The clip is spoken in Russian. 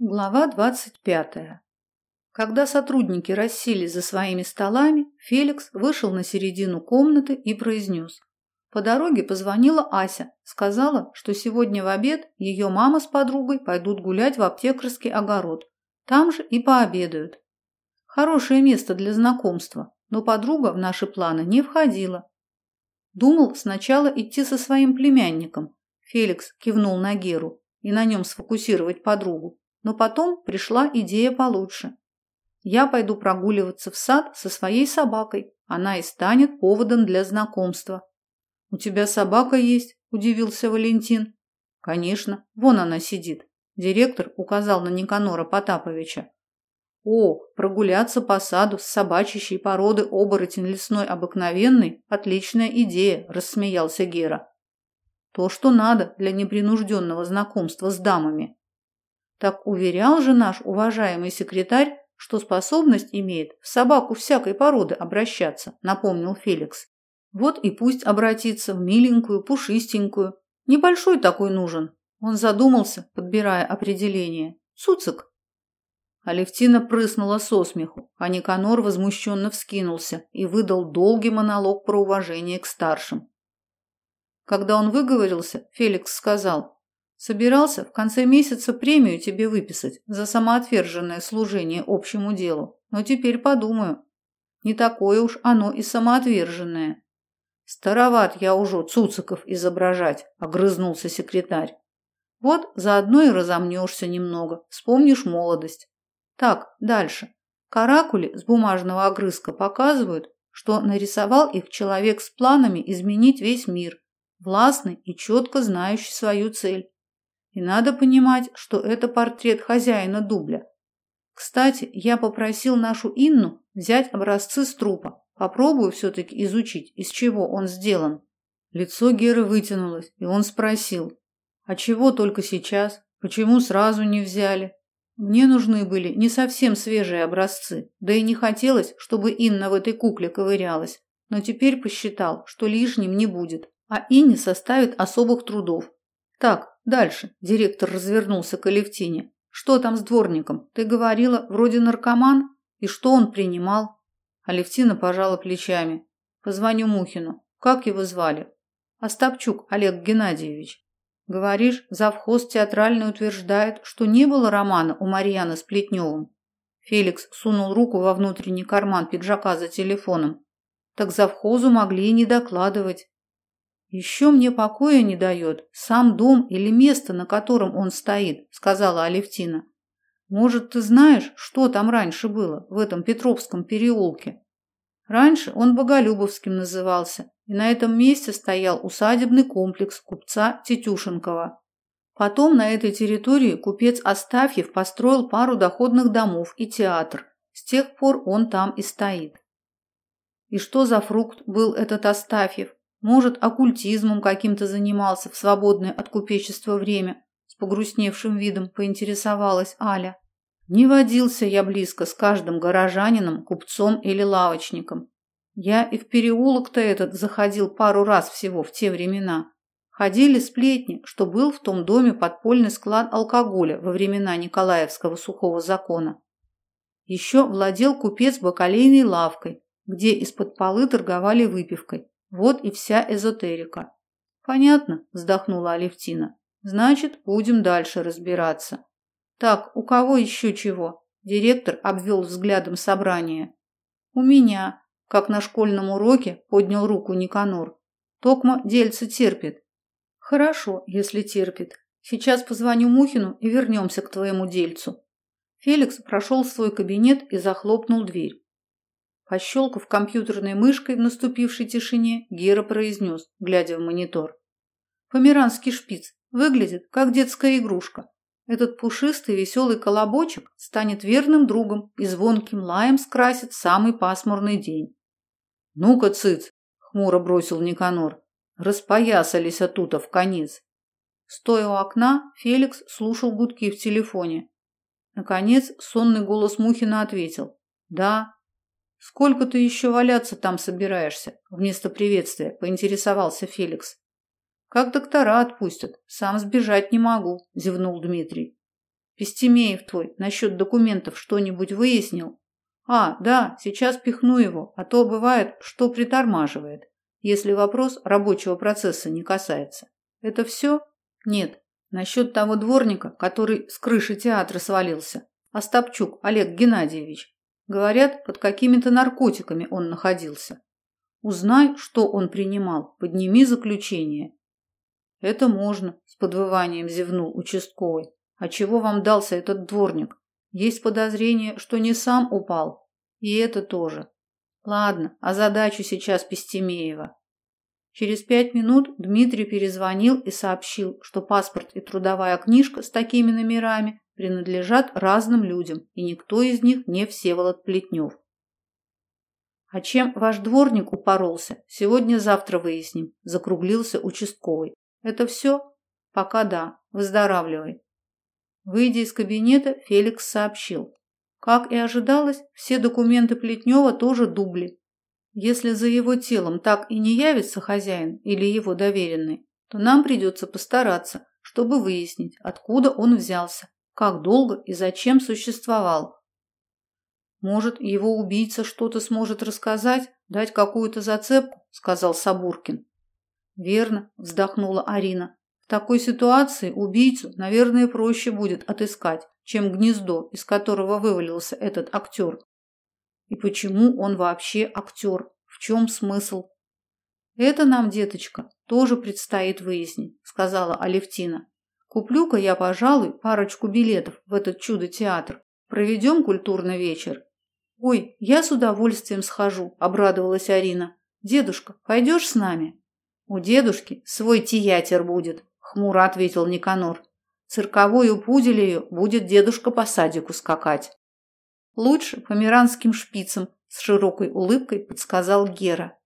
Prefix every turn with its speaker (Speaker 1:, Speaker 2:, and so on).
Speaker 1: Глава двадцать пятая. Когда сотрудники расселись за своими столами, Феликс вышел на середину комнаты и произнес. По дороге позвонила Ася, сказала, что сегодня в обед ее мама с подругой пойдут гулять в аптекарский огород. Там же и пообедают. Хорошее место для знакомства, но подруга в наши планы не входила. Думал сначала идти со своим племянником. Феликс кивнул на Геру и на нем сфокусировать подругу но потом пришла идея получше. Я пойду прогуливаться в сад со своей собакой. Она и станет поводом для знакомства. У тебя собака есть? удивился Валентин. Конечно, вон она сидит. Директор указал на Никанора Потаповича. О, прогуляться по саду с собачьей породы оборотень лесной обыкновенный отличная идея, рассмеялся Гера. То, что надо для непринужденного знакомства с дамами. Так уверял же наш уважаемый секретарь, что способность имеет в собаку всякой породы обращаться, напомнил Феликс. Вот и пусть обратится в миленькую, пушистенькую. Небольшой такой нужен. Он задумался, подбирая определение. Цуцик. Алевтина прыснула со смеху, а Никанор возмущенно вскинулся и выдал долгий монолог про уважение к старшим. Когда он выговорился, Феликс сказал: Собирался в конце месяца премию тебе выписать за самоотверженное служение общему делу, но теперь подумаю. Не такое уж оно и самоотверженное. Староват я уже цуциков изображать, огрызнулся секретарь. Вот заодно и разомнешься немного, вспомнишь молодость. Так, дальше. Каракули с бумажного огрызка показывают, что нарисовал их человек с планами изменить весь мир, властный и четко знающий свою цель. И надо понимать, что это портрет хозяина дубля. Кстати, я попросил нашу Инну взять образцы с трупа. Попробую все-таки изучить, из чего он сделан. Лицо Геры вытянулось, и он спросил. А чего только сейчас? Почему сразу не взяли? Мне нужны были не совсем свежие образцы, да и не хотелось, чтобы Инна в этой кукле ковырялась. Но теперь посчитал, что лишним не будет, а Инне составит особых трудов. Так, Дальше директор развернулся к Алевтине. Что там с дворником? Ты говорила, вроде наркоман? И что он принимал? Алевтина пожала плечами. Позвоню Мухину. Как его звали? Остапчук Олег Геннадьевич. Говоришь, завхоз театральный утверждает, что не было романа у Марьяны с Плетневым. Феликс сунул руку во внутренний карман пиджака за телефоном. Так завхозу могли и не докладывать. Еще мне покоя не дает сам дом или место, на котором он стоит, сказала Алевтина. Может, ты знаешь, что там раньше было в этом Петровском переулке? Раньше он Боголюбовским назывался, и на этом месте стоял усадебный комплекс купца Тетюшенкова. Потом на этой территории купец Астафьев построил пару доходных домов и театр. С тех пор он там и стоит. И что за фрукт был этот Астафьев? Может, оккультизмом каким-то занимался в свободное от купечества время, с погрустневшим видом поинтересовалась Аля. Не водился я близко с каждым горожанином, купцом или лавочником. Я и в переулок-то этот заходил пару раз всего в те времена. Ходили сплетни, что был в том доме подпольный склад алкоголя во времена Николаевского сухого закона. Еще владел купец бакалейной лавкой, где из-под полы торговали выпивкой. Вот и вся эзотерика. Понятно, вздохнула Алевтина. Значит, будем дальше разбираться. Так, у кого еще чего? Директор обвел взглядом собрание. У меня, как на школьном уроке, поднял руку Никанор. Токма дельце терпит. Хорошо, если терпит. Сейчас позвоню Мухину и вернемся к твоему дельцу. Феликс прошел в свой кабинет и захлопнул дверь. Пощелкав компьютерной мышкой в наступившей тишине, Гера произнес, глядя в монитор. Померанский шпиц выглядит как детская игрушка. Этот пушистый веселый колобочек станет верным другом и звонким лаем скрасит самый пасмурный день. «Ну-ка, цыц!» — хмуро бросил Никанор. Распоясались оттуда в конец. Стоя у окна, Феликс слушал гудки в телефоне. Наконец, сонный голос Мухина ответил. «Да, Сколько ты еще валяться там собираешься? Вместо приветствия поинтересовался Феликс. Как доктора отпустят? Сам сбежать не могу, зевнул Дмитрий. Пестемеев твой насчет документов что-нибудь выяснил? А, да, сейчас пихну его, а то бывает, что притормаживает, если вопрос рабочего процесса не касается. Это все? Нет. Насчет того дворника, который с крыши театра свалился. Остапчук Олег Геннадьевич. Говорят, под какими-то наркотиками он находился. Узнай, что он принимал, подними заключение. Это можно, с подвыванием зевнул участковый. А чего вам дался этот дворник? Есть подозрение, что не сам упал. И это тоже. Ладно, а задачу сейчас Пестемеева. Через пять минут Дмитрий перезвонил и сообщил, что паспорт и трудовая книжка с такими номерами принадлежат разным людям, и никто из них не Всеволод Плетнев. А чем ваш дворник упоролся, сегодня-завтра выясним, закруглился участковый. Это все? Пока да. Выздоравливай. Выйдя из кабинета, Феликс сообщил. Как и ожидалось, все документы Плетнева тоже дубли. Если за его телом так и не явится хозяин или его доверенный, то нам придется постараться, чтобы выяснить, откуда он взялся, как долго и зачем существовал. Может, его убийца что-то сможет рассказать, дать какую-то зацепку, сказал Сабуркин. Верно, вздохнула Арина. В такой ситуации убийцу, наверное, проще будет отыскать, чем гнездо, из которого вывалился этот актер. И почему он вообще актер? В чем смысл? Это нам, деточка, тоже предстоит выяснить, сказала Алевтина. Куплю-ка я, пожалуй, парочку билетов в этот чудо-театр. Проведем культурный вечер. Ой, я с удовольствием схожу, обрадовалась Арина. Дедушка, пойдешь с нами? У дедушки свой театр будет, хмуро ответил Никанор. Цирковую пуделею будет дедушка по садику скакать. Лучше по миранским шпицам, с широкой улыбкой подсказал Гера.